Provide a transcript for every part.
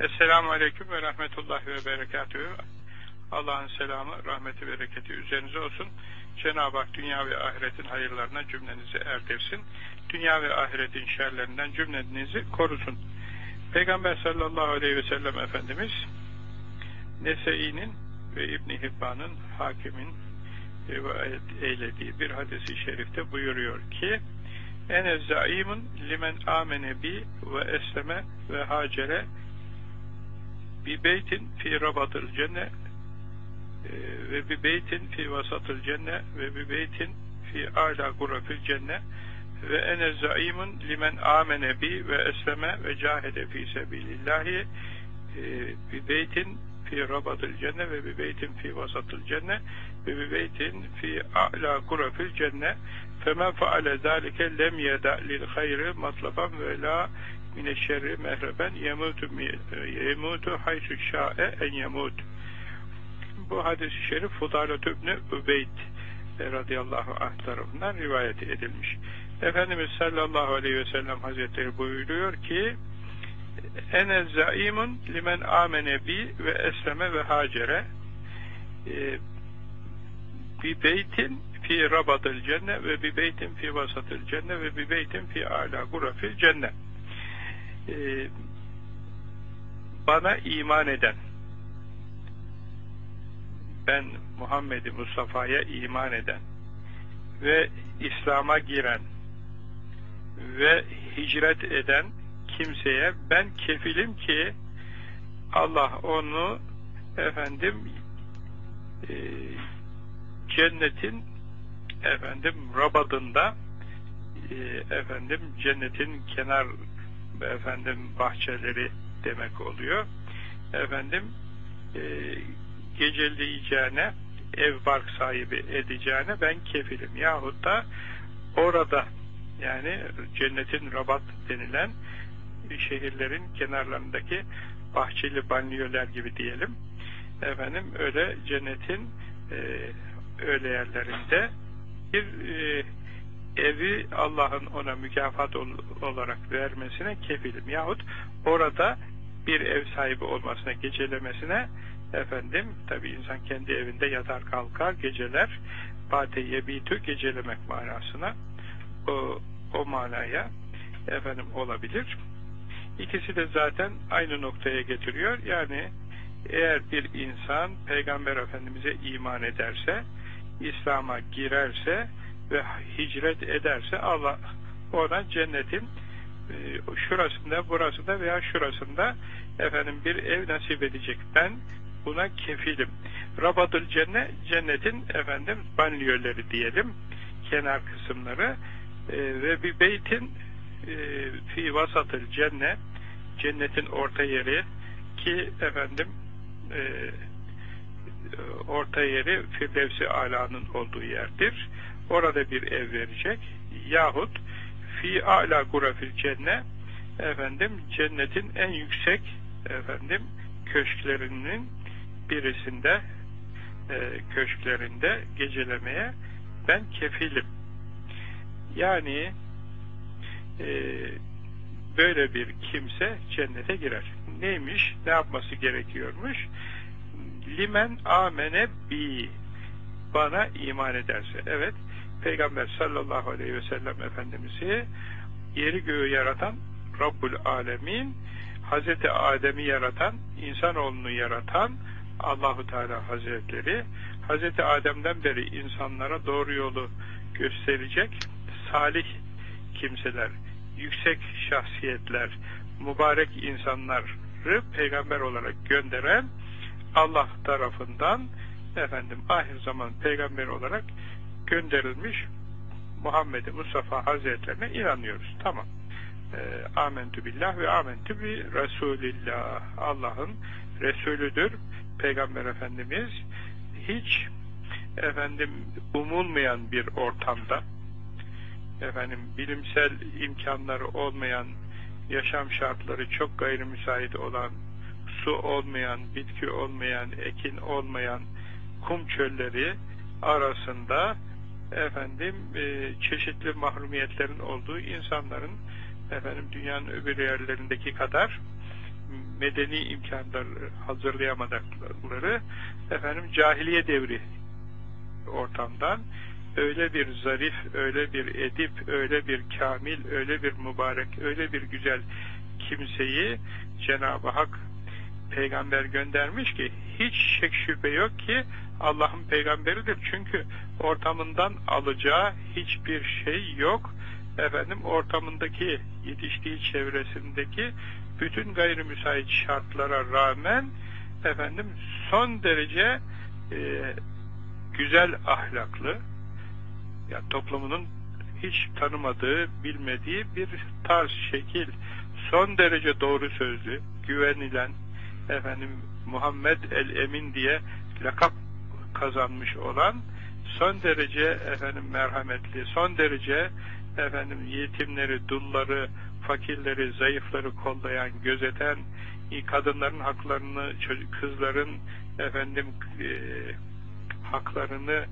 Esselamu Aleyküm ve Rahmetullah ve Berekatühü. Allah'ın selamı, rahmeti, bereketi üzerinize olsun. Cenab-ı Hak dünya ve ahiretin hayırlarına cümlenizi erdirsin. Dünya ve ahiretin şerlerinden cümlenizi korusun. Peygamber sallallahu aleyhi ve sellem Efendimiz Nese'inin ve İbni Hibban'ın hakimin rivayet eylediği bir hadisi şerifte buyuruyor ki ene zaimun limen amene bi ve esleme ve hacere bi beytin fi rabatil cenne ve bi beytin fi vasatil cenne ve bi beytin fi ala gurafil cenne ve ene zaimun limen amene bi ve esleme ve cahede fi sebilillahi bi beytin fi rabatil cenne ve bi beytin fi vasatil cenne ve bi beytin fi ala gurafil cenne. Femen faale zalike lem yeda lil hayri matlaban ve la mineşşerri mehreben yemutu yemutu haysu şa'e en yemut bu hadis-i şerif Fudalet İbni Übeyd radıyallahu anh tarafından rivayet edilmiş. Efendimiz sallallahu aleyhi ve sellem hazretleri buyuruyor ki ene zaimun limen amene bi ve esleme ve hacere e, bi beytin fi rabadil cenne ve bi beytin fi vasatil cenne ve bi beytin fi ala gurafil cenne e, bana iman eden ben Muhammed Mustafa'ya iman eden ve İslam'a giren ve hicret eden kimseye ben kefilim ki Allah onu efendim e, cennetin efendim rabadında e, efendim cennetin kenar efendim bahçeleri demek oluyor. Efendim e, geceleyeceğine ev bark sahibi edeceğine ben kefilim. Yahut da orada yani cennetin rabat denilen şehirlerin kenarlarındaki bahçeli banliyöler gibi diyelim. Efendim öyle cennetin e, öyle yerlerinde bir e, evi Allah'ın ona mükafat ol, olarak vermesine kefilim. Yahut orada bir ev sahibi olmasına, gecelemesine efendim tabi insan kendi evinde yatar kalkar geceler bate yebitü gecelemek manasına o, o manaya efendim olabilir. İkisi de zaten aynı noktaya getiriyor. Yani eğer bir insan Peygamber Efendimiz'e iman ederse, İslam'a girerse ve hicret ederse Allah ona cennetin e, şurasında, burasında veya şurasında efendim bir ev nasip edecek. Ben buna kefilim. Rabadül cennet, cennetin efendim banliyöleri diyelim, kenar kısımları e, ve bir beytin e, fi vasatıl cennet, cennetin orta yeri ki efendim e, orta yeri Firdevsi Ala'nın olduğu yerdir. Orada bir ev verecek. Yahut fi ala gurafil cennet efendim cennetin en yüksek efendim köşklerinin birisinde e, köşklerinde gecelemeye ben kefilim. Yani e, böyle bir kimse cennete girer. Neymiş? Ne yapması gerekiyormuş? Limen amene bi bana iman ederse. Evet, Peygamber sallallahu aleyhi ve sellem Efendimiz'i yeri göğü yaratan Rabbul Alemin Hazreti Adem'i yaratan, insanoğlunu yaratan Allahu Teala Hazretleri Hazreti Adem'den beri insanlara doğru yolu gösterecek salih kimseler, yüksek şahsiyetler, mübarek insanları peygamber olarak gönderen Allah tarafından efendim ahir zaman peygamber olarak gönderilmiş Muhammed Mustafa Hazretlerine inanıyoruz. Tamam. E, amentü billah ve amentü bi Resulillah. Allah'ın Resulüdür. Peygamber Efendimiz hiç efendim umulmayan bir ortamda efendim bilimsel imkanları olmayan yaşam şartları çok gayrimüsait olan su olmayan, bitki olmayan, ekin olmayan kum çölleri arasında efendim e, çeşitli mahrumiyetlerin olduğu insanların efendim dünyanın öbür yerlerindeki kadar medeni imkanları hazırlayamadıkları efendim cahiliye devri ortamdan öyle bir zarif, öyle bir edip, öyle bir kamil, öyle bir mübarek, öyle bir güzel kimseyi Cenab-ı Hak peygamber göndermiş ki hiç şek şüphe yok ki Allah'ın peygamberidir. Çünkü ortamından alacağı hiçbir şey yok. Efendim ortamındaki yetiştiği çevresindeki bütün gayrimüsait şartlara rağmen efendim son derece e, güzel ahlaklı yani toplumunun hiç tanımadığı, bilmediği bir tarz, şekil, son derece doğru sözlü, güvenilen, efendim Muhammed el-Emin diye lakap kazanmış olan son derece efendim merhametli, son derece efendim yetimleri, dulları, fakirleri, zayıfları kollayan, gözeten, kadınların haklarını, kızların efendim e, haklarını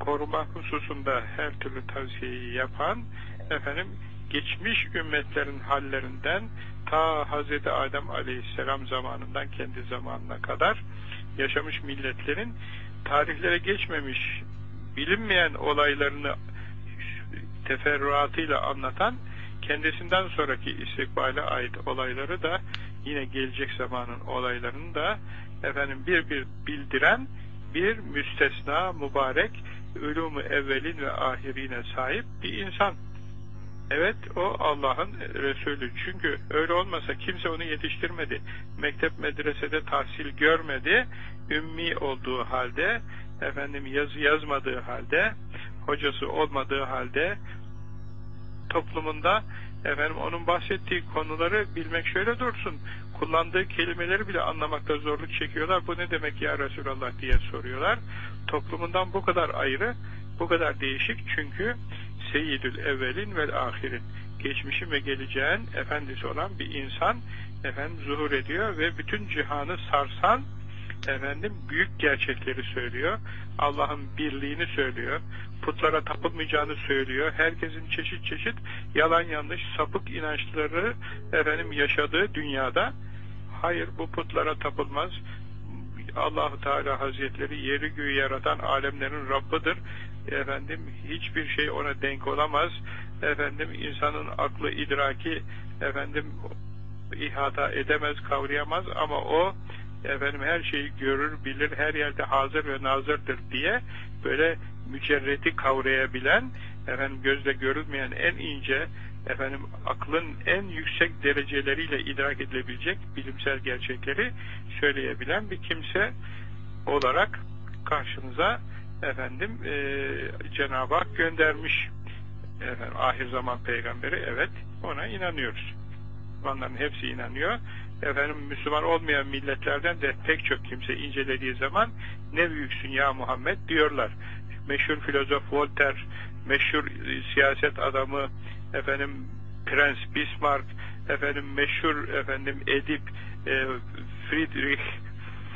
koruma hususunda her türlü tavsiyeyi yapan efendim geçmiş ümmetlerin hallerinden ta Hz. Adem Aleyhisselam zamanından kendi zamanına kadar yaşamış milletlerin tarihlere geçmemiş bilinmeyen olaylarını teferruatıyla anlatan kendisinden sonraki istikbale ait olayları da yine gelecek zamanın olaylarını da efendim bir bir bildiren bir müstesna mübarek ölümü evvelin ve ahirine sahip bir insan. Evet o Allah'ın Resulü. Çünkü öyle olmasa kimse onu yetiştirmedi. Mektep medresede tahsil görmedi. Ümmi olduğu halde, efendim yazı yazmadığı halde, hocası olmadığı halde toplumunda efendim onun bahsettiği konuları bilmek şöyle dursun. Kullandığı kelimeleri bile anlamakta zorluk çekiyorlar. Bu ne demek ya Resulallah diye soruyorlar. Toplumundan bu kadar ayrı, bu kadar değişik çünkü Seyyidül Evvelin ve Ahirin geçmişin ve geleceğin efendisi olan bir insan efendim zuhur ediyor ve bütün cihanı sarsan efendim büyük gerçekleri söylüyor. Allah'ın birliğini söylüyor. Putlara tapılmayacağını söylüyor. Herkesin çeşit çeşit yalan yanlış sapık inançları efendim yaşadığı dünyada hayır bu putlara tapılmaz. Allahu Teala Hazretleri yeri göğü yaratan alemlerin Rabbıdır. Efendim hiçbir şey ona denk olamaz. Efendim insanın aklı idraki efendim ihata edemez, kavrayamaz ama o efendim her şeyi görür, bilir, her yerde hazır ve nazırdır diye böyle mücerreti kavrayabilen, efendim gözle görülmeyen en ince, efendim aklın en yüksek dereceleriyle idrak edilebilecek bilimsel gerçekleri söyleyebilen bir kimse olarak karşınıza efendim e, Cenab-ı Hak göndermiş efendim, ahir zaman peygamberi evet ona inanıyoruz. Onların hepsi inanıyor efendim Müslüman olmayan milletlerden de pek çok kimse incelediği zaman ne büyüksün ya Muhammed diyorlar. Meşhur filozof Voltaire, meşhur e, siyaset adamı efendim Prens Bismarck, efendim meşhur efendim edip e, Friedrich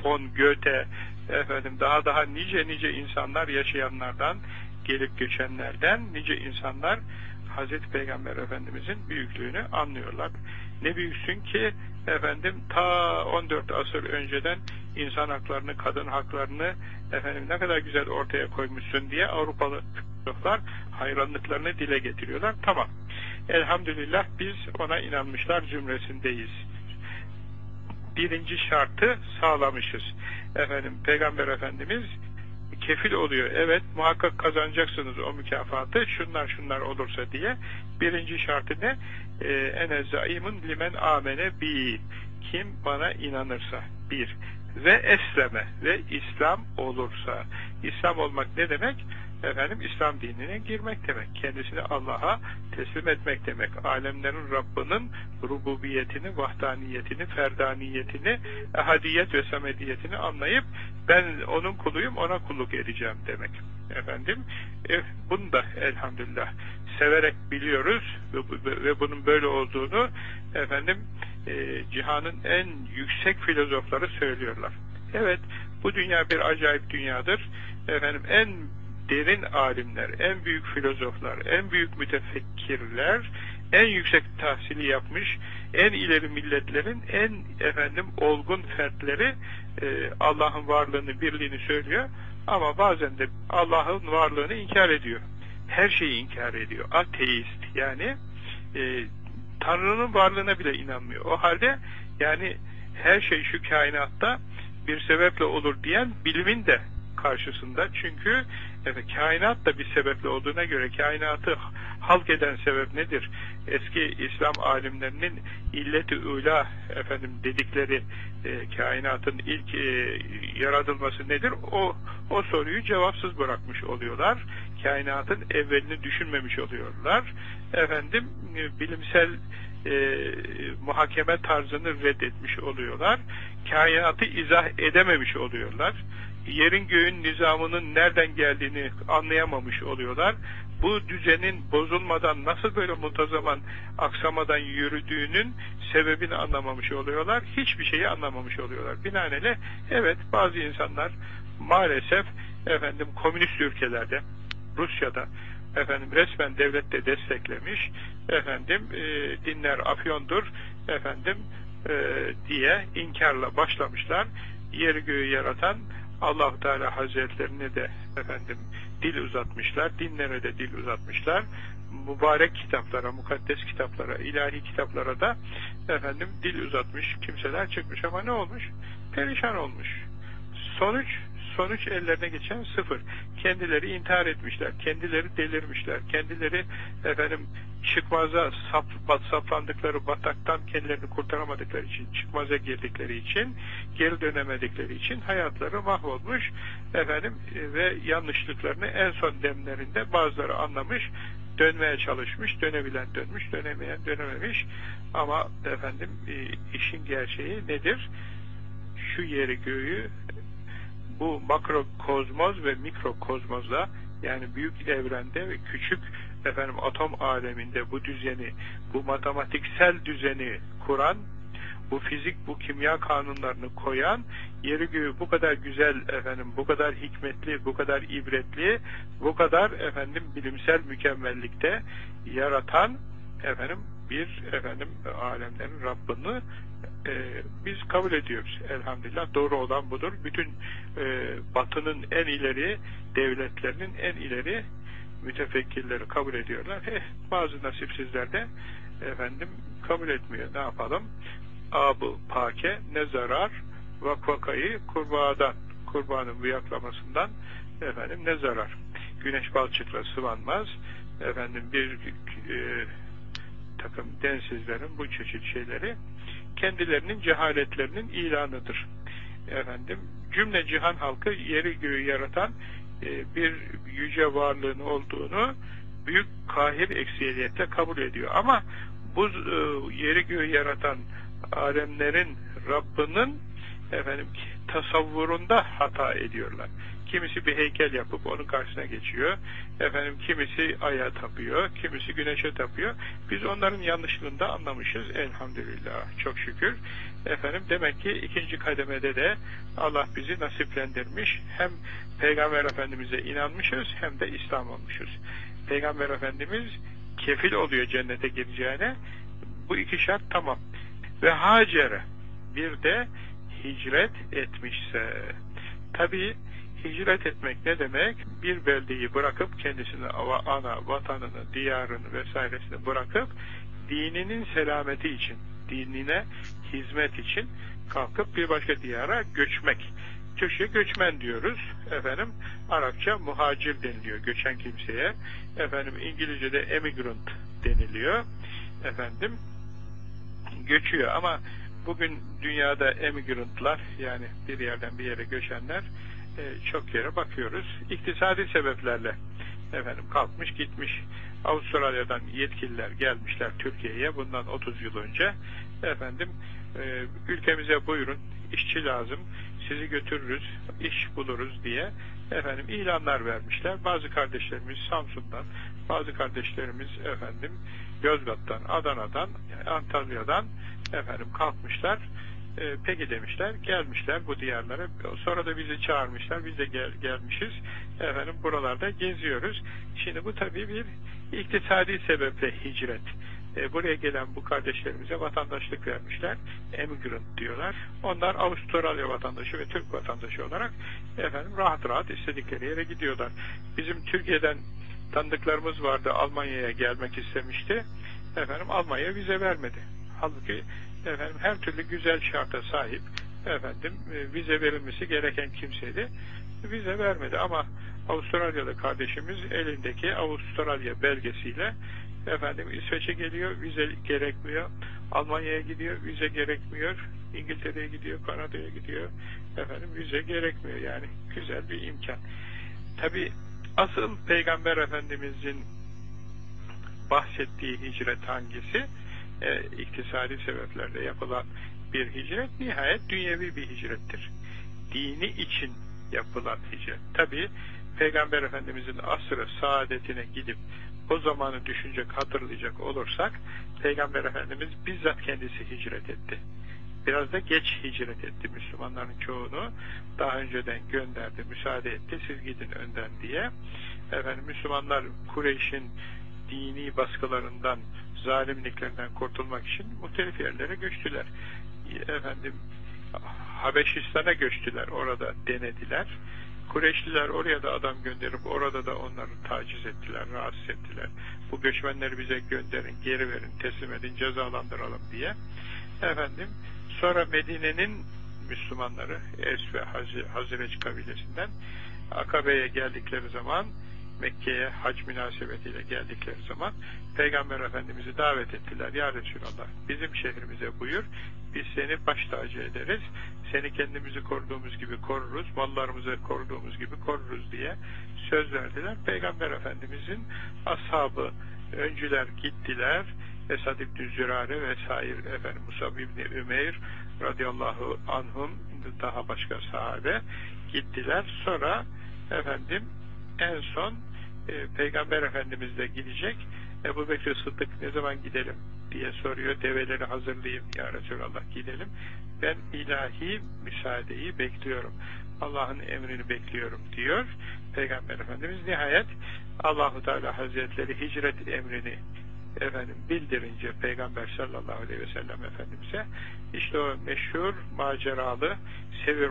von Goethe, efendim daha daha nice nice insanlar yaşayanlardan, gelip geçenlerden nice insanlar Hazreti Peygamber Efendimizin büyüklüğünü anlıyorlar. Ne büyüksün ki efendim ta 14 asır önceden insan haklarını, kadın haklarını efendim ne kadar güzel ortaya koymuşsun diye Avrupalı filozoflar hayranlıklarını dile getiriyorlar. Tamam. Elhamdülillah biz ona inanmışlar cümlesindeyiz. Birinci şartı sağlamışız. Efendim Peygamber Efendimiz kefil oluyor. Evet muhakkak kazanacaksınız o mükafatı şunlar şunlar olursa diye. Birinci şartı ne? Ee, limen amene bi. Kim bana inanırsa. Bir. Ve esleme ve İslam olursa. İslam olmak ne demek? Efendim İslam dinine girmek demek. Kendisini Allah'a teslim etmek demek. Alemlerin Rabbinin rububiyetini, vahdaniyetini, ferdaniyetini, ehadiyet ve samediyetini anlayıp ben onun kuluyum, ona kulluk edeceğim demek. Efendim, e, bunu da elhamdülillah severek biliyoruz ve, ve bunun böyle olduğunu efendim e, cihanın en yüksek filozofları söylüyorlar. Evet, bu dünya bir acayip dünyadır. Efendim en derin alimler, en büyük filozoflar, en büyük mütefekkirler, en yüksek tahsili yapmış, en ileri milletlerin en efendim olgun fertleri e, Allah'ın varlığını, birliğini söylüyor ama bazen de Allah'ın varlığını inkar ediyor. Her şeyi inkar ediyor. Ateist yani e, Tanrı'nın varlığına bile inanmıyor. O halde yani her şey şu kainatta bir sebeple olur diyen bilimin de karşısında. Çünkü evet, kainat da bir sebeple olduğuna göre kainatı halk eden sebep nedir? Eski İslam alimlerinin illeti ula efendim dedikleri e, kainatın ilk e, yaratılması nedir? O o soruyu cevapsız bırakmış oluyorlar. Kainatın evvelini düşünmemiş oluyorlar. Efendim e, bilimsel e, muhakeme tarzını reddetmiş oluyorlar. Kainatı izah edememiş oluyorlar. Yerin göğün nizamının nereden geldiğini anlayamamış oluyorlar. Bu düzenin bozulmadan nasıl böyle muntazaman aksamadan yürüdüğünün sebebini anlamamış oluyorlar. Hiçbir şeyi anlamamış oluyorlar. Binaenaleyh evet bazı insanlar maalesef efendim komünist ülkelerde Rusya'da efendim resmen devlet de desteklemiş efendim e, dinler afyondur efendim e, diye inkarla başlamışlar. Yeri göğü yaratan allah Teala Hazretlerine de efendim dil uzatmışlar. Dinlere de dil uzatmışlar. Mübarek kitaplara, mukaddes kitaplara, ilahi kitaplara da efendim dil uzatmış kimseler çıkmış ama ne olmuş? Perişan olmuş. Sonuç sonuç ellerine geçen sıfır. Kendileri intihar etmişler, kendileri delirmişler, kendileri efendim çıkmaza sap, saplandıkları bataktan kendilerini kurtaramadıkları için, çıkmaza girdikleri için, geri dönemedikleri için hayatları mahvolmuş efendim ve yanlışlıklarını en son demlerinde bazıları anlamış, dönmeye çalışmış, dönebilen dönmüş, dönemeyen dönememiş ama efendim e, işin gerçeği nedir? Şu yeri göğü bu makrokozmoz ve mikrokozmozla yani büyük evrende ve küçük efendim atom aleminde bu düzeni, bu matematiksel düzeni kuran, bu fizik, bu kimya kanunlarını koyan, yeri göğü bu kadar güzel efendim, bu kadar hikmetli, bu kadar ibretli, bu kadar efendim bilimsel mükemmellikte yaratan efendim bir efendim alemlerin Rabbini e, biz kabul ediyoruz elhamdülillah. Doğru olan budur. Bütün e, batının en ileri devletlerinin en ileri mütefekkirleri kabul ediyorlar. Eh, bazı nasipsizler de efendim kabul etmiyor. Ne yapalım? Abı pake ne zarar vakvakayı kurbağadan kurbanın buyaklamasından efendim ne zarar? Güneş balçıkla sıvanmaz. Efendim bir e, takım densizlerin bu çeşit şeyleri kendilerinin cehaletlerinin ilanıdır. Efendim cümle cihan halkı yeri göğü yaratan e, bir yüce varlığın olduğunu büyük kahir eksiyeliyetle kabul ediyor. Ama bu e, yeri göğü yaratan alemlerin Rabbinin efendim tasavvurunda hata ediyorlar. Kimisi bir heykel yapıp onun karşısına geçiyor. Efendim kimisi aya tapıyor, kimisi güneşe tapıyor. Biz onların yanlışlığında anlamışız elhamdülillah. Çok şükür. Efendim demek ki ikinci kademede de Allah bizi nasiplendirmiş. Hem Peygamber Efendimiz'e inanmışız hem de İslam olmuşuz. Peygamber Efendimiz kefil oluyor cennete gireceğine. Bu iki şart tamam. Ve Hacer'e bir de hicret etmişse tabi hicret etmek ne demek? Bir beldeyi bırakıp kendisini ana, vatanını, diyarını vesairesini bırakıp dininin selameti için, dinine hizmet için kalkıp bir başka diyara göçmek. Türkçe göçmen diyoruz. Efendim Arapça muhacir deniliyor göçen kimseye. Efendim İngilizce'de emigrant deniliyor. Efendim göçüyor ama bugün dünyada emigrantlar yani bir yerden bir yere göçenler e, çok yere bakıyoruz. İktisadi sebeplerle efendim kalkmış gitmiş. Avustralya'dan yetkililer gelmişler Türkiye'ye bundan 30 yıl önce. Efendim e, ülkemize buyurun işçi lazım sizi götürürüz iş buluruz diye efendim ilanlar vermişler. Bazı kardeşlerimiz Samsun'dan bazı kardeşlerimiz efendim Yozgat'tan, Adana'dan, Antalya'dan efendim kalkmışlar e, peki demişler, gelmişler bu diyarlara. Sonra da bizi çağırmışlar, biz de gel, gelmişiz. Efendim buralarda geziyoruz. Şimdi bu tabii bir iktisadi sebeple hicret. e, buraya gelen bu kardeşlerimize vatandaşlık vermişler. Emigrant diyorlar. Onlar Avustralya vatandaşı ve Türk vatandaşı olarak efendim rahat rahat istedikleri yere gidiyorlar. Bizim Türkiye'den tanıdıklarımız vardı Almanya'ya gelmek istemişti. Efendim Almanya vize vermedi. Halbuki efendim her türlü güzel şarta sahip efendim e, vize verilmesi gereken kimseydi. Vize vermedi ama Avustralyalı kardeşimiz elindeki Avustralya belgesiyle efendim İsveç'e geliyor, vize gerekmiyor. Almanya'ya gidiyor, vize gerekmiyor. İngiltere'ye gidiyor, Kanada'ya gidiyor. Efendim vize gerekmiyor yani. Güzel bir imkan. Tabi asıl Peygamber Efendimizin bahsettiği hicret hangisi? E, iktisadi sebeplerle yapılan bir hicret nihayet dünyevi bir hicrettir. Dini için yapılan hicret. Tabi Peygamber Efendimizin asrı saadetine gidip o zamanı düşünecek, hatırlayacak olursak Peygamber Efendimiz bizzat kendisi hicret etti. Biraz da geç hicret etti Müslümanların çoğunu. Daha önceden gönderdi, müsaade etti. Siz gidin önden diye. Efendim Müslümanlar Kureyş'in dini baskılarından, zalimliklerinden kurtulmak için muhtelif yerlere göçtüler. Efendim Habeşistan'a göçtüler. Orada denediler. Kureyşliler oraya da adam gönderip orada da onları taciz ettiler, rahatsız ettiler. Bu göçmenleri bize gönderin, geri verin, teslim edin, cezalandıralım diye. Efendim, sonra Medine'nin Müslümanları Es ve Hazreç kabilesinden Akabe'ye geldikleri zaman Mekke'ye hac münasebetiyle geldikleri zaman Peygamber Efendimiz'i davet ettiler. Ya Resulallah bizim şehrimize buyur. Biz seni baş tacı ederiz. Seni kendimizi koruduğumuz gibi koruruz. Mallarımızı koruduğumuz gibi koruruz diye söz verdiler. Peygamber Efendimiz'in ashabı öncüler gittiler. Esad İbni Zürare vesaire efendim Musab İbni Ümeyr radıyallahu anhum daha başka sahabe gittiler. Sonra efendim en son e, Peygamber Efendimiz de gidecek. Ebu Bekir Sıddık ne zaman gidelim diye soruyor. Develeri hazırlayayım ya Resulallah gidelim. Ben ilahi müsaadeyi bekliyorum. Allah'ın emrini bekliyorum diyor. Peygamber Efendimiz nihayet Allahu Teala Hazretleri hicret emrini efendim bildirince Peygamber sallallahu aleyhi ve sellem Efendimiz'e işte o meşhur maceralı Sevir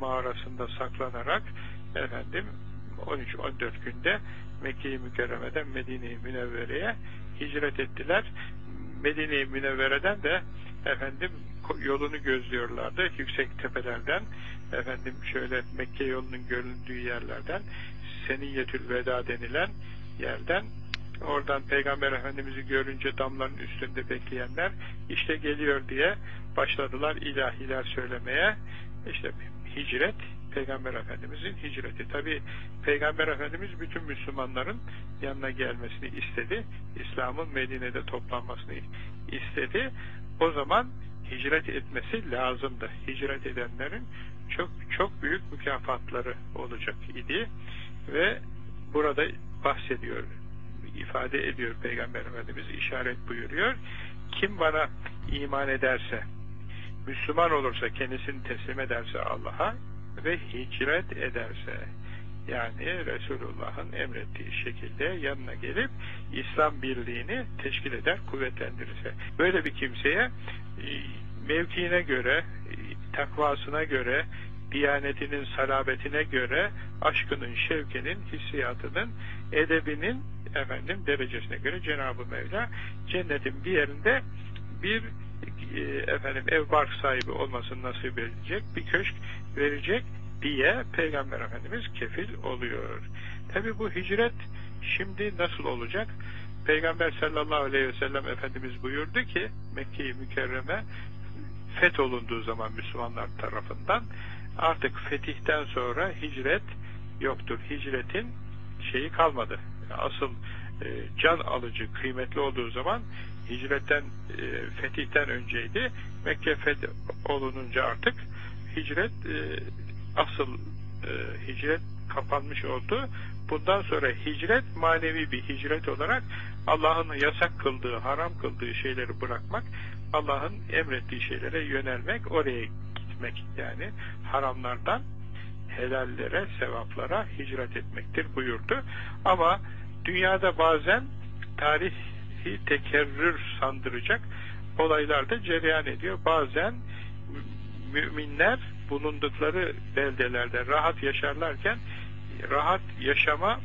mağarasında saklanarak efendim 13-14 günde Mekke-i Mükerreme'den Medine-i Münevvere'ye hicret ettiler. Medine-i Münevvere'den de efendim yolunu gözlüyorlardı. Yüksek tepelerden efendim şöyle Mekke yolunun göründüğü yerlerden Seniyyetül Veda denilen yerden oradan Peygamber Efendimiz'i görünce damların üstünde bekleyenler işte geliyor diye başladılar ilahiler söylemeye. İşte hicret Peygamber Efendimizin hicreti. Tabi Peygamber Efendimiz bütün Müslümanların yanına gelmesini istedi. İslam'ın Medine'de toplanmasını istedi. O zaman hicret etmesi lazımdı. Hicret edenlerin çok çok büyük mükafatları olacak idi. Ve burada bahsediyor, ifade ediyor Peygamber Efendimiz, işaret buyuruyor. Kim bana iman ederse, Müslüman olursa, kendisini teslim ederse Allah'a, ve hicret ederse yani Resulullah'ın emrettiği şekilde yanına gelip İslam birliğini teşkil eder, kuvvetlendirirse. Böyle bir kimseye e, mevkiine göre, e, takvasına göre, diyanetinin salabetine göre, aşkının, şevkinin, hissiyatının, edebinin efendim derecesine göre Cenab-ı Mevla cennetin bir yerinde bir efendim ev bark sahibi olmasını nasip edecek, bir köşk verecek diye Peygamber Efendimiz kefil oluyor. Tabi bu hicret şimdi nasıl olacak? Peygamber sallallahu aleyhi ve sellem Efendimiz buyurdu ki Mekke-i Mükerreme fetholunduğu zaman Müslümanlar tarafından artık fetihten sonra hicret yoktur. Hicretin şeyi kalmadı. Asıl e, can alıcı, kıymetli olduğu zaman hicretten, e, fetihten önceydi. Mekke feth olununca artık hicret e, asıl e, hicret kapanmış oldu. Bundan sonra hicret manevi bir hicret olarak Allah'ın yasak kıldığı, haram kıldığı şeyleri bırakmak, Allah'ın emrettiği şeylere yönelmek, oraya gitmek yani haramlardan helallere, sevaplara hicret etmektir buyurdu. Ama dünyada bazen tarih tarihi tekerrür sandıracak olaylar da cereyan ediyor. Bazen müminler bulundukları beldelerde rahat yaşarlarken rahat yaşama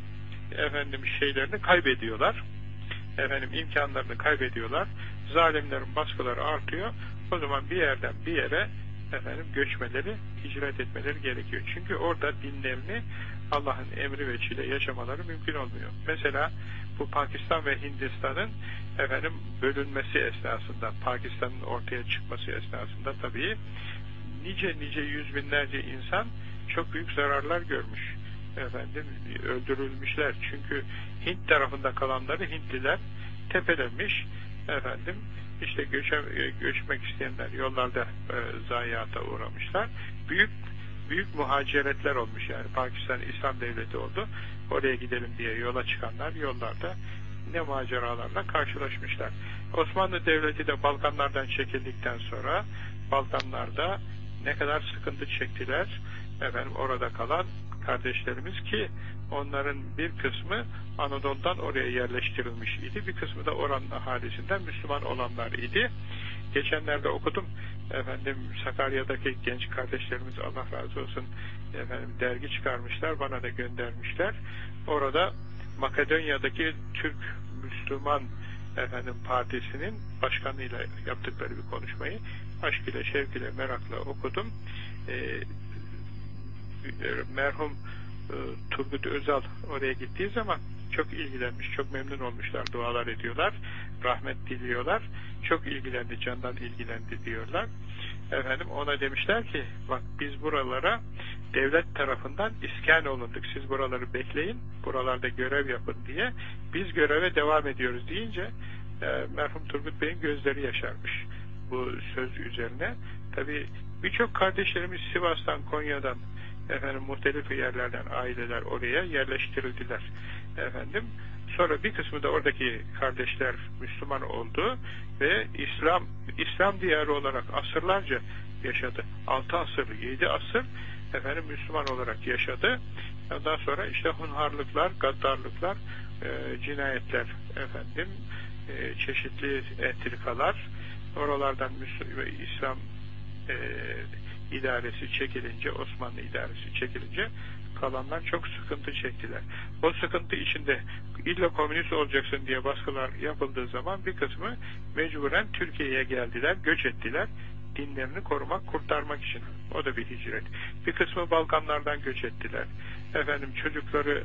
efendim şeylerini kaybediyorlar. Efendim imkanlarını kaybediyorlar. Zalimlerin baskıları artıyor. O zaman bir yerden bir yere efendim göçmeleri, hicret etmeleri gerekiyor. Çünkü orada dinlerini Allah'ın emri veçile yaşamaları mümkün olmuyor. Mesela bu Pakistan ve Hindistan'ın efendim bölünmesi esnasında, Pakistan'ın ortaya çıkması esnasında tabii nice nice yüz binlerce insan çok büyük zararlar görmüş. Efendim öldürülmüşler. Çünkü Hint tarafında kalanları Hintliler tepelemiş. Efendim işte göçe, göçmek isteyenler yollarda e, zayiata uğramışlar. Büyük büyük muhaciretler olmuş yani Pakistan İslam Devleti oldu. Oraya gidelim diye yola çıkanlar yollarda ne maceralarla karşılaşmışlar. Osmanlı Devleti de Balkanlardan çekildikten sonra Balkanlarda ne kadar sıkıntı çektiler. Efendim orada kalan kardeşlerimiz ki onların bir kısmı Anadolu'dan oraya yerleştirilmiş idi. Bir kısmı da oranın ahalisinden Müslüman olanlar idi. Geçenlerde okudum efendim Sakarya'daki genç kardeşlerimiz Allah razı olsun efendim dergi çıkarmışlar bana da göndermişler. Orada Makedonya'daki Türk Müslüman efendim partisinin başkanıyla yaptıkları bir konuşmayı aşk ile şevk ile merakla okudum. Ee, merhum e, Turgut Özal oraya gittiği zaman çok ilgilenmiş, çok memnun olmuşlar, dualar ediyorlar, rahmet diliyorlar, çok ilgilendi, candan ilgilendi diyorlar. Efendim ona demişler ki, bak biz buralara devlet tarafından iskan olunduk, siz buraları bekleyin, buralarda görev yapın diye, biz göreve devam ediyoruz deyince, e, merhum Turgut Bey'in gözleri yaşarmış bu söz üzerine. Tabi birçok kardeşlerimiz Sivas'tan, Konya'dan, efendim muhtelif yerlerden aileler oraya yerleştirildiler. Efendim sonra bir kısmı da oradaki kardeşler Müslüman oldu ve İslam İslam diyarı olarak asırlarca yaşadı. 6 asır, 7 asır efendim Müslüman olarak yaşadı. Ondan sonra işte hunharlıklar, gaddarlıklar, e, cinayetler efendim e, çeşitli entrikalar oralardan Müslüman İslam e, idaresi çekilince, Osmanlı idaresi çekilince kalanlar çok sıkıntı çektiler. O sıkıntı içinde illa komünist olacaksın diye baskılar yapıldığı zaman bir kısmı mecburen Türkiye'ye geldiler, göç ettiler. Dinlerini korumak, kurtarmak için. O da bir hicret. Bir kısmı Balkanlardan göç ettiler. Efendim çocukları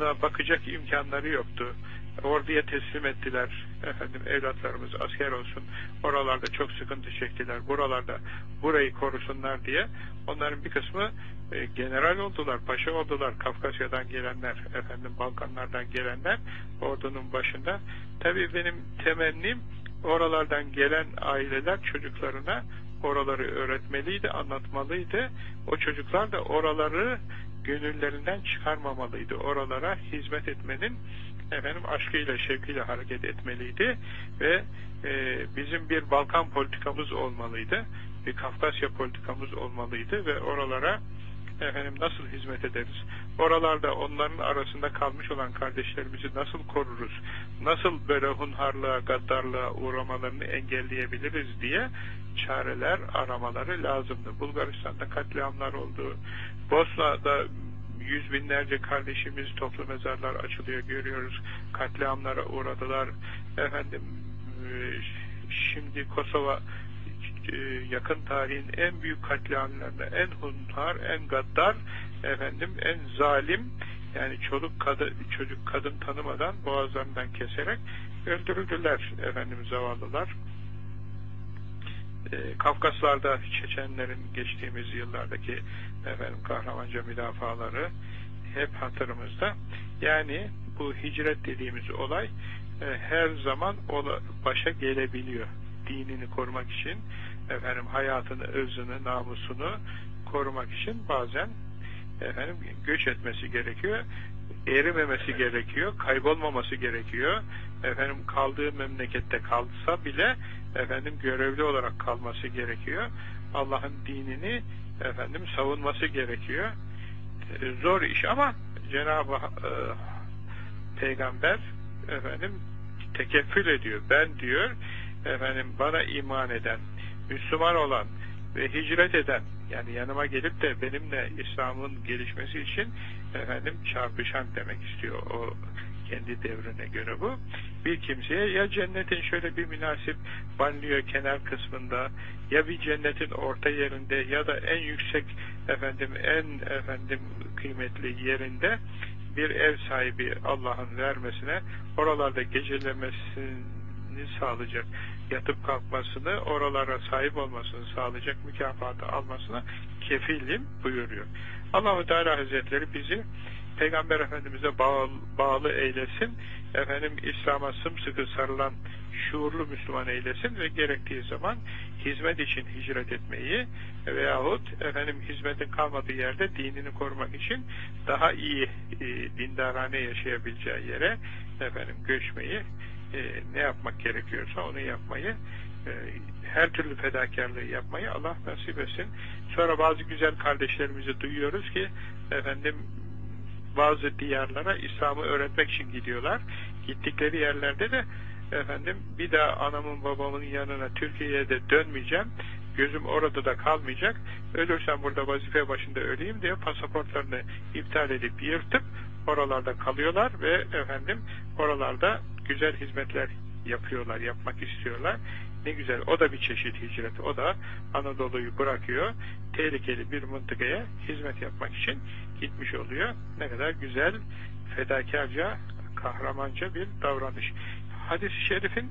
e, bakacak imkanları yoktu orduya teslim ettiler. Efendim evlatlarımız asker olsun. Oralarda çok sıkıntı çektiler. Buralarda burayı korusunlar diye. Onların bir kısmı e, general oldular, paşa oldular. Kafkasya'dan gelenler, efendim Balkanlardan gelenler ordunun başında. Tabii benim temennim oralardan gelen aileler çocuklarına oraları öğretmeliydi, anlatmalıydı. O çocuklar da oraları gönüllerinden çıkarmamalıydı. Oralara hizmet etmenin efendim aşkıyla, şevkiyle hareket etmeliydi ve e, bizim bir Balkan politikamız olmalıydı. Bir Kafkasya politikamız olmalıydı ve oralara efendim nasıl hizmet ederiz? Oralarda onların arasında kalmış olan kardeşlerimizi nasıl koruruz? Nasıl böyle hunharlığa, gaddarlığa uğramalarını engelleyebiliriz diye çareler aramaları lazımdı. Bulgaristan'da katliamlar oldu. Bosna'da yüz binlerce kardeşimiz toplu mezarlar açılıyor görüyoruz. Katliamlara uğradılar. Efendim e, şimdi Kosova e, yakın tarihin en büyük katliamlarında en hunhar, en gaddar, efendim en zalim yani çoluk kadın, çocuk kadın tanımadan boğazlarından keserek öldürüldüler efendim zavallılar. E, Kafkaslarda Çeçenlerin geçtiğimiz yıllardaki efendim kahramanca müdafaları hep hatırımızda. Yani bu hicret dediğimiz olay e, her zaman ola, başa gelebiliyor. Dinini korumak için efendim hayatını, özünü, namusunu korumak için bazen efendim göç etmesi gerekiyor. Erimemesi gerekiyor, kaybolmaması gerekiyor. Efendim kaldığı memlekette kalsa bile efendim görevli olarak kalması gerekiyor. Allah'ın dinini efendim savunması gerekiyor. E, zor iş ama Cenab-ı e, Peygamber efendim tekeffül ediyor. Ben diyor efendim bana iman eden, Müslüman olan ve hicret eden yani yanıma gelip de benimle İslam'ın gelişmesi için efendim çarpışan demek istiyor o kendi devrine göre bu. Bir kimseye ya cennetin şöyle bir münasip banlıyor kenar kısmında ya bir cennetin orta yerinde ya da en yüksek efendim en efendim kıymetli yerinde bir ev sahibi Allah'ın vermesine oralarda gecelemesini sağlayacak yatıp kalkmasını oralara sahip olmasını sağlayacak mükafatı almasına kefilim buyuruyor. Allahu Teala Hazretleri bizi Peygamber Efendimiz'e bağlı, bağlı eylesin. Efendim İslam'a sımsıkı sarılan şuurlu Müslüman eylesin ve gerektiği zaman hizmet için hicret etmeyi veyahut efendim hizmetin kalmadığı yerde dinini korumak için daha iyi e, dindarane yaşayabileceği yere efendim göçmeyi e, ne yapmak gerekiyorsa onu yapmayı e, her türlü fedakarlığı yapmayı Allah nasip etsin. Sonra bazı güzel kardeşlerimizi duyuyoruz ki efendim bazı diyarlara İslam'ı öğretmek için gidiyorlar. Gittikleri yerlerde de efendim bir daha anamın babamın yanına Türkiye'ye de dönmeyeceğim. Gözüm orada da kalmayacak. Ölürsem burada vazife başında öleyim diye pasaportlarını iptal edip yırtıp oralarda kalıyorlar ve efendim oralarda güzel hizmetler yapıyorlar, yapmak istiyorlar. Ne güzel. O da bir çeşit hicret. O da Anadolu'yu bırakıyor. Tehlikeli bir mıntıkaya hizmet yapmak için gitmiş oluyor. Ne kadar güzel, fedakarca, kahramanca bir davranış. Hadis-i şerifin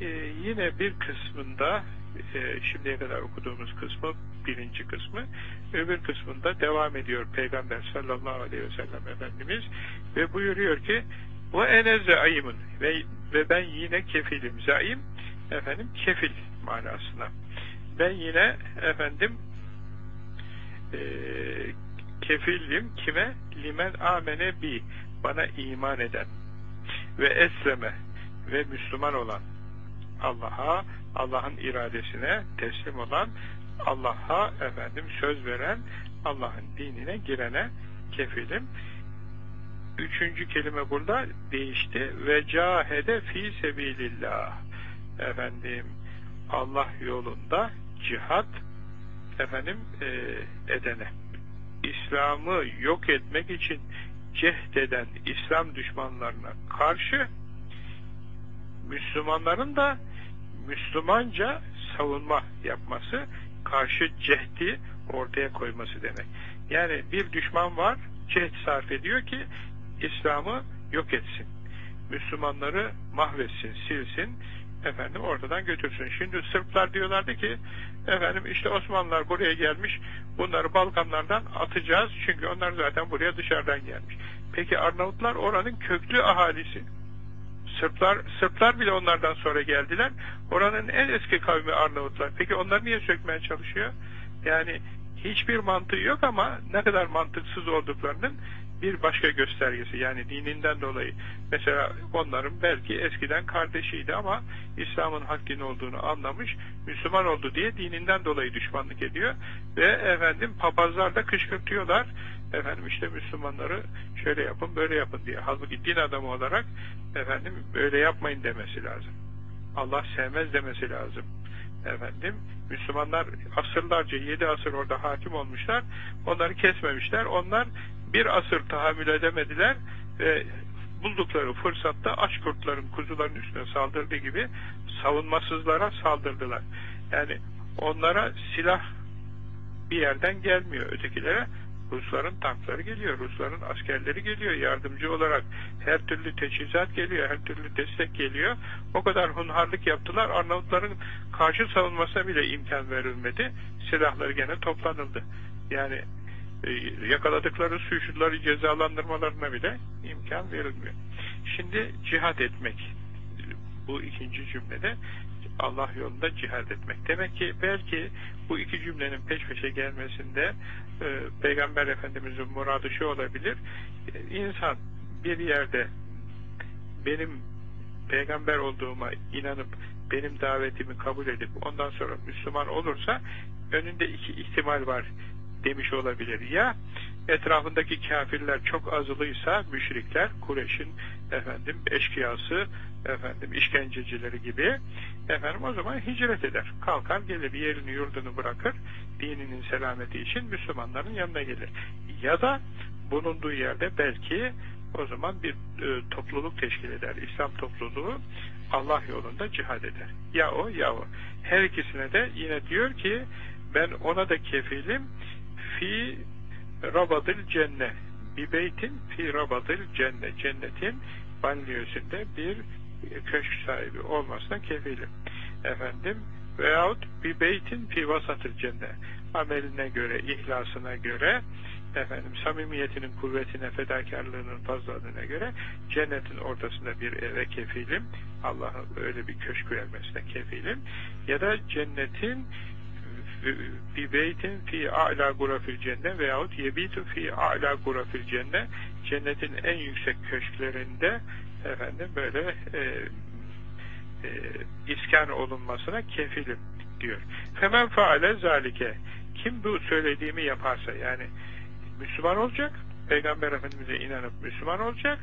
e, yine bir kısmında e, şimdiye kadar okuduğumuz kısmı birinci kısmı öbür kısmında devam ediyor Peygamber sallallahu aleyhi ve sellem Efendimiz ve buyuruyor ki bu ene zaimun ve, ve ben yine kefilim. Zaim efendim kefil manasına ben yine efendim e, kefilim. Kime? Limen amene bi. Bana iman eden ve esleme ve Müslüman olan Allah'a Allah'ın iradesine teslim olan Allah'a efendim söz veren Allah'ın dinine girene kefilim üçüncü kelime burada değişti. Ve cahede fi sebilillah. Efendim Allah yolunda cihat efendim e, edene. İslam'ı yok etmek için cehdeden İslam düşmanlarına karşı Müslümanların da Müslümanca savunma yapması, karşı cehdi ortaya koyması demek. Yani bir düşman var, cehd sarf ediyor ki İslam'ı yok etsin. Müslümanları mahvetsin, silsin, efendim ortadan götürsün. Şimdi Sırplar diyorlardı ki efendim işte Osmanlılar buraya gelmiş bunları Balkanlardan atacağız çünkü onlar zaten buraya dışarıdan gelmiş. Peki Arnavutlar oranın köklü ahalisi. Sırplar, Sırplar bile onlardan sonra geldiler. Oranın en eski kavmi Arnavutlar. Peki onlar niye sökmeye çalışıyor? Yani hiçbir mantığı yok ama ne kadar mantıksız olduklarının bir başka göstergesi yani dininden dolayı. Mesela onların belki eskiden kardeşiydi ama İslam'ın hak olduğunu anlamış Müslüman oldu diye dininden dolayı düşmanlık ediyor. Ve efendim papazlar da kışkırtıyorlar. Efendim işte Müslümanları şöyle yapın böyle yapın diye. Halbuki din adamı olarak efendim böyle yapmayın demesi lazım. Allah sevmez demesi lazım. Efendim Müslümanlar asırlarca yedi asır orada hakim olmuşlar. Onları kesmemişler. Onlar bir asır tahammül edemediler ve buldukları fırsatta aç kurtların kuzuların üstüne saldırdığı gibi savunmasızlara saldırdılar. Yani onlara silah bir yerden gelmiyor ötekilere. Rusların tankları geliyor, Rusların askerleri geliyor, yardımcı olarak her türlü teçhizat geliyor, her türlü destek geliyor. O kadar hunharlık yaptılar, Arnavutların karşı savunmasına bile imkan verilmedi. Silahları gene toplanıldı. Yani yakaladıkları suçluları cezalandırmalarına bile imkan verilmiyor. Şimdi cihad etmek bu ikinci cümlede Allah yolunda cihad etmek. Demek ki belki bu iki cümlenin peş peşe gelmesinde e, Peygamber Efendimiz'in muradı şu olabilir. E, insan bir yerde benim peygamber olduğuma inanıp benim davetimi kabul edip ondan sonra Müslüman olursa önünde iki ihtimal var demiş olabilir. Ya etrafındaki kafirler çok azılıysa müşrikler, Kureyş'in efendim eşkıyası, efendim işkencecileri gibi efendim o zaman hicret eder. Kalkar gelir yerini yurdunu bırakır dininin selameti için Müslümanların yanına gelir. Ya da bulunduğu yerde belki o zaman bir e, topluluk teşkil eder. İslam topluluğu Allah yolunda cihad eder. Ya o ya o. Her ikisine de yine diyor ki ben ona da kefilim fi rabadil cennet bir beytin fi rabadil cennet cennetin banliyosunda bir köşk sahibi olmasına kefilim. Efendim veyahut bir beytin fi vasatıl cennet ameline göre, ihlasına göre efendim samimiyetinin kuvvetine, fedakarlığının fazlalığına göre cennetin ortasında bir eve kefilim. Allah'ın öyle bir köşk vermesine kefilim. Ya da cennetin bir beytin fi a'la gurafil cennet veyahut yebitu fi a'la gurafil cennet cennetin en yüksek köşklerinde efendim böyle e, e, iskan olunmasına kefilim diyor. Femen faale zalike kim bu söylediğimi yaparsa yani Müslüman olacak Peygamber Efendimiz'e inanıp Müslüman olacak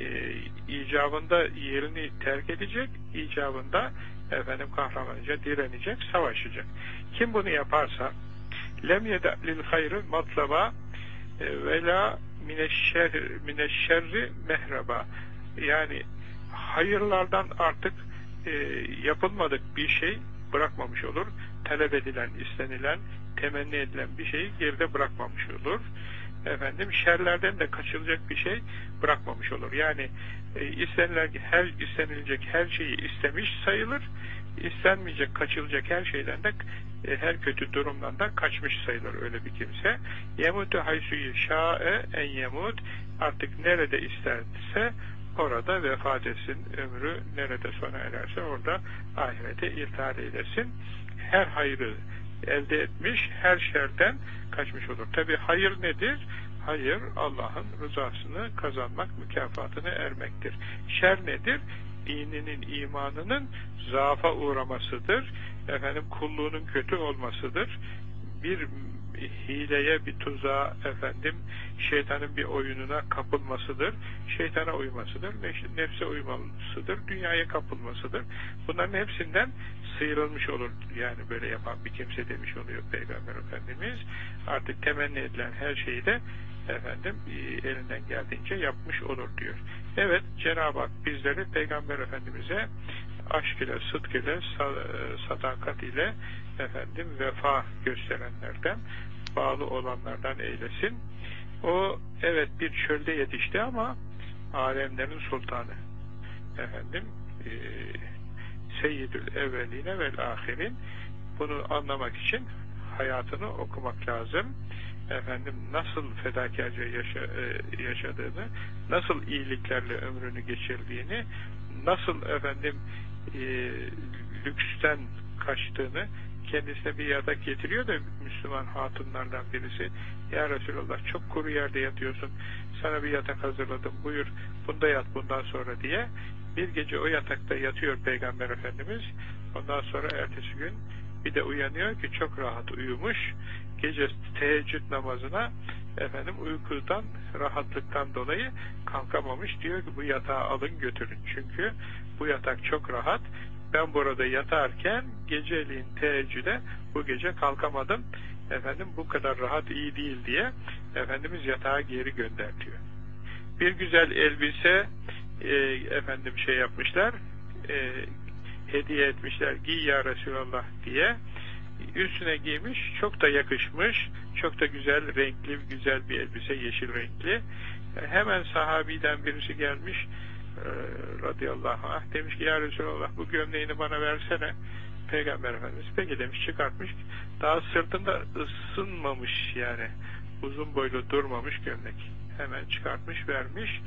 e, icabında yerini terk edecek icabında efendim kahramanca direnecek savaşacak kim bunu yaparsa lem yeda lil hayrı matlaba e, ve la mineşşer, mineşşerri mehraba yani hayırlardan artık e, yapılmadık bir şey bırakmamış olur. Talep edilen, istenilen, temenni edilen bir şeyi geride bırakmamış olur. Efendim şerlerden de kaçılacak bir şey bırakmamış olur. Yani e, istenilen her istenilecek her şeyi istemiş sayılır. İstenmeyecek, kaçılacak her şeyden de e, her kötü durumdan da kaçmış sayılır öyle bir kimse. Yemutu haysuyu şa'e en yemut artık nerede isterse orada vefat etsin. Ömrü nerede sona ererse orada ahirete iltihar eylesin. Her hayrı elde etmiş, her şerden kaçmış olur. Tabi hayır nedir? Hayır Allah'ın rızasını kazanmak, mükafatını ermektir. Şer nedir? Dininin, imanının zaafa uğramasıdır. Efendim kulluğunun kötü olmasıdır. Bir hileye, bir tuzağa, efendim şeytanın bir oyununa kapılmasıdır. Şeytana uymasıdır, nefse uymasıdır, dünyaya kapılmasıdır. Bunların hepsinden sıyrılmış olur. Yani böyle yapan bir kimse demiş oluyor Peygamber Efendimiz. Artık temenni edilen her şeyi de efendim e, elinden geldiğince yapmış olur diyor. Evet Cenab-ı Hak bizleri Peygamber Efendimiz'e aşk ile, sıdk ile, sadakat ile efendim vefa gösterenlerden, bağlı olanlardan eylesin. O evet bir çölde yetişti ama alemlerin sultanı. Efendim e, seyyidül evveline vel ahirin bunu anlamak için hayatını okumak lazım. Efendim nasıl fedakarca yaşa, e, yaşadığını, nasıl iyiliklerle ömrünü geçirdiğini, nasıl efendim e, lüksten kaçtığını kendisine bir yatak getiriyor da Müslüman hatunlardan birisi. Ya Resulallah çok kuru yerde yatıyorsun. Sana bir yatak hazırladım. Buyur bunda yat bundan sonra. diye bir gece o yatakta yatıyor Peygamber Efendimiz. Ondan sonra ertesi gün bir de uyanıyor ki çok rahat uyumuş. Gece teheccüd namazına efendim uykudan rahatlıktan dolayı kalkamamış. Diyor ki bu yatağı alın götürün. Çünkü bu yatak çok rahat ben burada yatarken geceliğin teheccüde bu gece kalkamadım. Efendim bu kadar rahat iyi değil diye Efendimiz yatağa geri gönder diyor. Bir güzel elbise e, efendim şey yapmışlar e, hediye etmişler giy ya Resulallah diye. Üstüne giymiş çok da yakışmış çok da güzel renkli güzel bir elbise yeşil renkli. Hemen sahabiden birisi gelmiş radıyallahu anh. Demiş ki ya Resulallah bu gömleğini bana versene. Peygamber Efendimiz peki demiş çıkartmış. Daha sırtında ısınmamış yani. Uzun boylu durmamış gömlek. Hemen çıkartmış vermiş.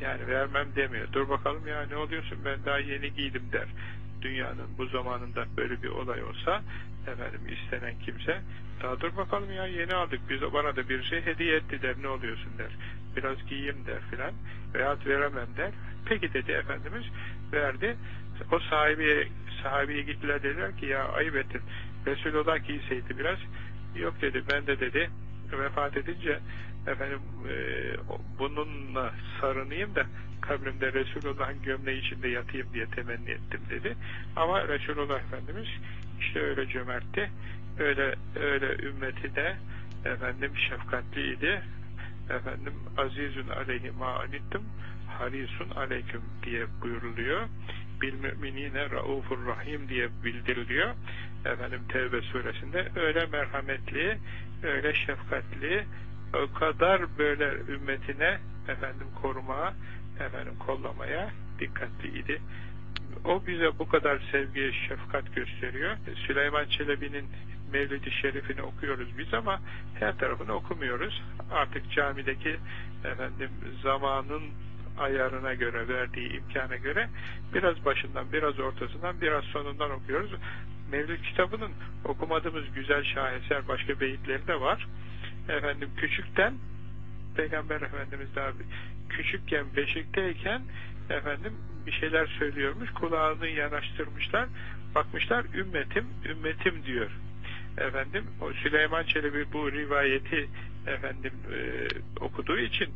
Yani vermem demiyor. Dur bakalım ya ne oluyorsun? Ben daha yeni giydim der. Dünyanın bu zamanında böyle bir olay olsa efendim istenen kimse daha dur bakalım ya yeni aldık. Biz bana da bir şey hediye etti der. Ne oluyorsun? der biraz giyeyim der filan veyahut veremem der peki dedi Efendimiz verdi o sahibiye sahibiye gittiler dediler ki ya ayıp ettin Resulullah giyseydi biraz yok dedi ben de dedi vefat edince efendim e, bununla sarınayım da kabrimde Resulullah'ın gömleği içinde yatayım diye temenni ettim dedi. Ama Resulullah Efendimiz işte öyle cömertti. Öyle öyle ümmeti de efendim şefkatliydi. Efendim azizun aleyhi ma harisun aleyküm diye buyuruluyor. Bil müminine raufur rahim diye bildiriliyor. Efendim Tevbe suresinde öyle merhametli, öyle şefkatli, o kadar böyle ümmetine efendim korumaya, efendim kollamaya dikkatliydi. O bize bu kadar sevgi, şefkat gösteriyor. Süleyman Çelebi'nin Mevlid-i Şerif'ini okuyoruz biz ama her tarafını okumuyoruz. Artık camideki efendim zamanın ayarına göre, verdiği imkana göre biraz başından, biraz ortasından, biraz sonundan okuyoruz. Mevlid kitabının okumadığımız güzel şaheser başka beyitleri de var. Efendim küçükten Peygamber Efendimiz daha küçükken beşikteyken efendim bir şeyler söylüyormuş. Kulağını yanaştırmışlar. Bakmışlar ümmetim, ümmetim diyor. Efendim o Süleyman Çelebi bu rivayeti efendim e, okuduğu için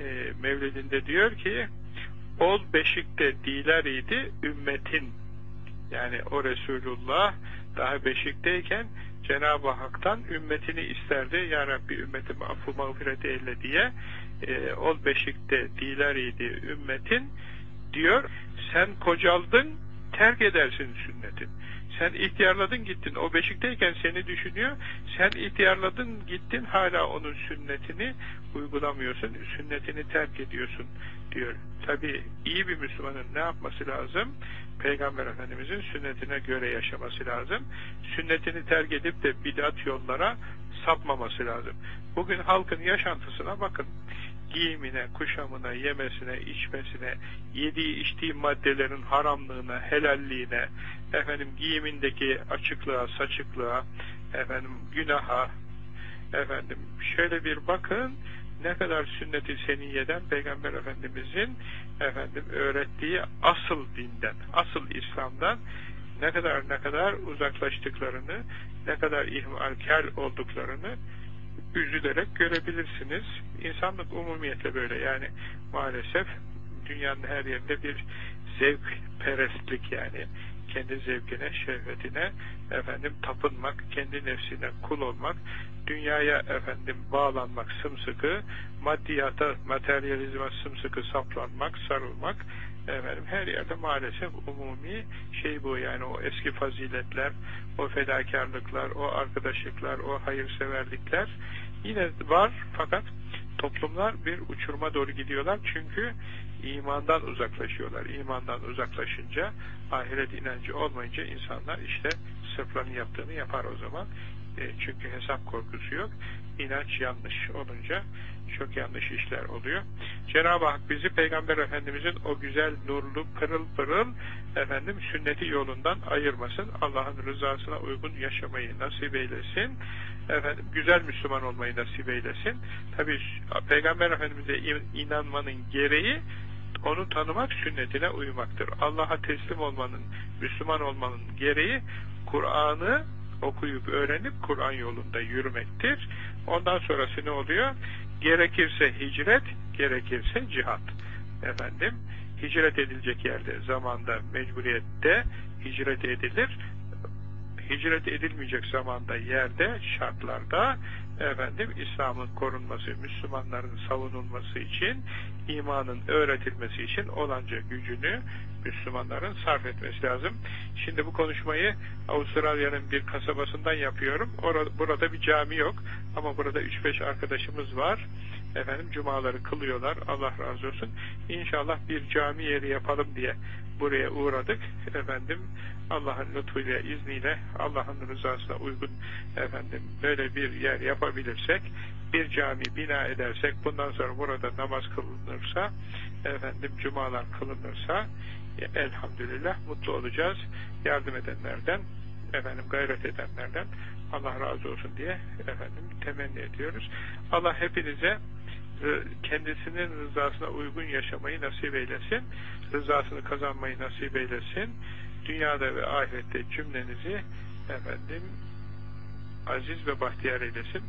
e, Mevlidinde diyor ki ol beşikte diler idi ümmetin yani o Resulullah daha beşikteyken Cenab-ı Hak'tan ümmetini isterdi. Ya Rabbi ümmetimi affı mağfiret eyle diye e, ol beşikte diler idi ümmetin diyor. Sen kocaldın terk edersin sünnetin. Sen ihtiyarladın gittin. O beşikteyken seni düşünüyor. Sen ihtiyarladın gittin hala onun sünnetini uygulamıyorsun. Sünnetini terk ediyorsun diyor. Tabi iyi bir Müslümanın ne yapması lazım? Peygamber Efendimizin sünnetine göre yaşaması lazım. Sünnetini terk edip de bidat yollara sapmaması lazım. Bugün halkın yaşantısına bakın giyimine, kuşamına, yemesine, içmesine, yediği içtiği maddelerin haramlığına, helalliğine, efendim giyimindeki açıklığa, saçıklığa, efendim günaha, efendim şöyle bir bakın ne kadar sünnet-i seniyeden Peygamber Efendimizin efendim öğrettiği asıl dinden, asıl İslam'dan ne kadar ne kadar uzaklaştıklarını, ne kadar ihmalkar olduklarını üzülerek görebilirsiniz. İnsanlık umumiyetle böyle. Yani maalesef dünyanın her yerinde bir zevk perestlik yani. Kendi zevkine, şehvetine efendim tapınmak, kendi nefsine kul olmak, dünyaya efendim bağlanmak sımsıkı, maddiyata, materyalizme sımsıkı saplanmak, sarılmak efendim her yerde maalesef umumi şey bu. Yani o eski faziletler, o fedakarlıklar, o arkadaşlıklar, o hayırseverlikler yine var fakat toplumlar bir uçuruma doğru gidiyorlar çünkü imandan uzaklaşıyorlar. İmandan uzaklaşınca ahiret inancı olmayınca insanlar işte sırfların yaptığını yapar o zaman. E, çünkü hesap korkusu yok. İnanç yanlış olunca çok yanlış işler oluyor. Cenab-ı Hak bizi Peygamber Efendimizin o güzel nurlu pırıl pırıl efendim sünneti yolundan ayırmasın. Allah'ın rızasına uygun yaşamayı nasip eylesin. Efendim güzel Müslüman olmayı nasip eylesin. Tabi Peygamber Efendimiz'e inanmanın gereği onu tanımak sünnetine uymaktır. Allah'a teslim olmanın, Müslüman olmanın gereği Kur'an'ı okuyup öğrenip Kur'an yolunda yürümektir. Ondan sonrası ne oluyor? Gerekirse hicret, gerekirse cihat. Efendim, hicret edilecek yerde, zamanda, mecburiyette hicret edilir. Hicret edilmeyecek zamanda, yerde, şartlarda efendim İslam'ın korunması, Müslümanların savunulması için, imanın öğretilmesi için olanca gücünü Müslümanların sarf etmesi lazım. Şimdi bu konuşmayı Avustralya'nın bir kasabasından yapıyorum. Orada, burada bir cami yok ama burada 3-5 arkadaşımız var. Efendim cumaları kılıyorlar. Allah razı olsun. İnşallah bir cami yeri yapalım diye buraya uğradık. Efendim Allah'ın lütfuyla, izniyle, Allah'ın rızasına uygun efendim böyle bir yer yapabilirsek, bir cami bina edersek, bundan sonra burada namaz kılınırsa, efendim cumalar kılınırsa, elhamdülillah mutlu olacağız. Yardım edenlerden, efendim gayret edenlerden Allah razı olsun diye efendim temenni ediyoruz. Allah hepinize kendisinin rızasına uygun yaşamayı nasip eylesin. Rızasını kazanmayı nasip eylesin. Dünyada ve ahirette cümlenizi efendim aziz ve bahtiyar eylesin.